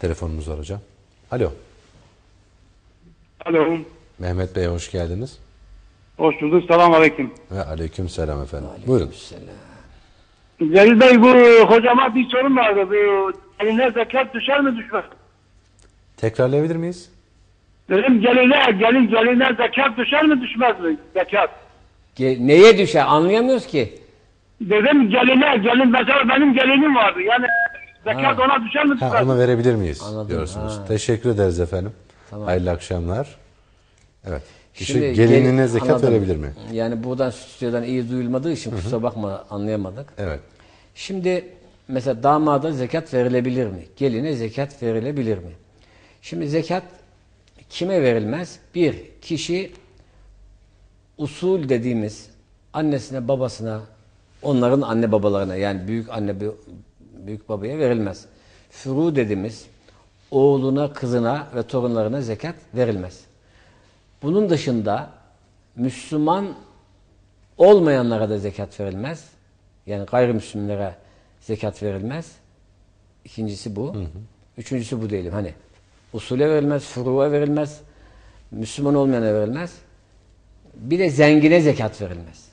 Telefonumuz var hocam. Alo. Alo. Mehmet Bey hoş geldiniz. Hoş bulduk. Selamun aleyküm. Ve aleyküm selam efendim. Buyurun. Celil Bey bu hocama bir sorun vardı. Bu eline zekat düşer mi düşmez? Tekrarlayabilir miyiz? Dedim geline, gelin geline zekat düşer mi düşmez mi? Zekat. Ge- Neye düşer anlayamıyoruz ki. Dedim geline, gelin mesela benim gelinim vardı. Yani zekat Ha. ona düşer mi Ha, onu verebilir miyiz Anladım, diyorsunuz. ha. Teşekkür ederiz efendim. Tamam. Hayırlı akşamlar. Evet. Kişi Şimdi gelinine gel- zekat anladım. verebilir mi? Yani buradan stüdyodan iyi duyulmadığı için kusura bakma anlayamadık. Evet. Şimdi mesela damada zekat verilebilir mi? Geline zekat verilebilir mi? Şimdi zekat kime verilmez? Bir, kişi usul dediğimiz annesine, babasına, onların anne babalarına yani büyük anne, bü- büyük babaya verilmez. Furu dediğimiz oğluna, kızına ve torunlarına zekat verilmez. Bunun dışında Müslüman olmayanlara da zekat verilmez. Yani gayrimüslimlere zekat verilmez. İkincisi bu. Üçüncüsü bu diyelim. Hani usule verilmez, furuğa verilmez, Müslüman olmayana verilmez. Bir de zengine zekat verilmez.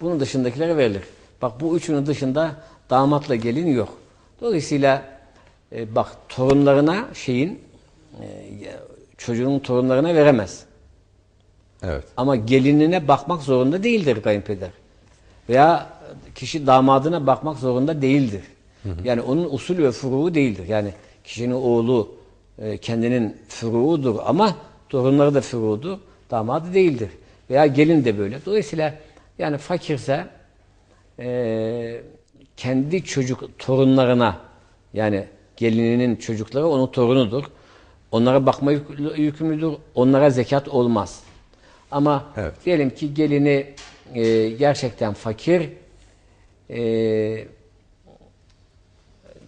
Bunun dışındakilere verilir. Bak bu üçünün dışında damatla gelin yok. Dolayısıyla e, bak torunlarına şeyin e, çocuğun torunlarına veremez. Evet. Ama gelinine bakmak zorunda değildir kayınpeder. Veya kişi damadına bakmak zorunda değildir. Yani onun usul ve furuğu değildir. Yani kişinin oğlu e, kendinin furuğudur ama torunları da furuğudur. Damadı değildir. Veya gelin de böyle. Dolayısıyla yani fakirse e, kendi çocuk torunlarına yani gelininin çocukları onun torunudur. Onlara bakma yük- yükümlüdür. Onlara zekat olmaz. Ama Evet. diyelim ki gelini e, gerçekten fakir e,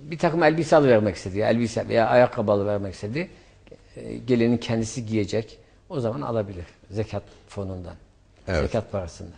bir takım elbise alıvermek istedi. Elbise veya ayakkabı alıvermek istedi. E, gelinin kendisi giyecek. O zaman alabilir zekat fonundan. Evet. Zekat parasından.